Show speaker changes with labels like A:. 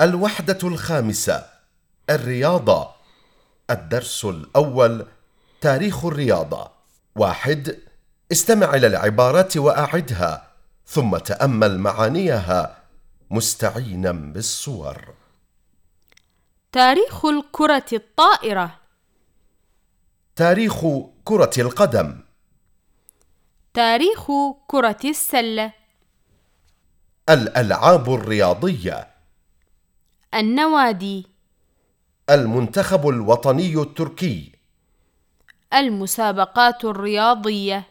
A: الوحدة الخامسة الرياضة. الدرس الأول تاريخ الرياضة. واحد استمع إلى العبارات وأعدها ثم تأمل معانيها مستعينا بالصور.
B: تاريخ الكرة الطائرة.
A: تاريخ كرة القدم.
B: تاريخ كرة السلة.
A: الألعاب الرياضية.
B: النوادي
A: المنتخب الوطني التركي.
B: المسابقات الرياضية.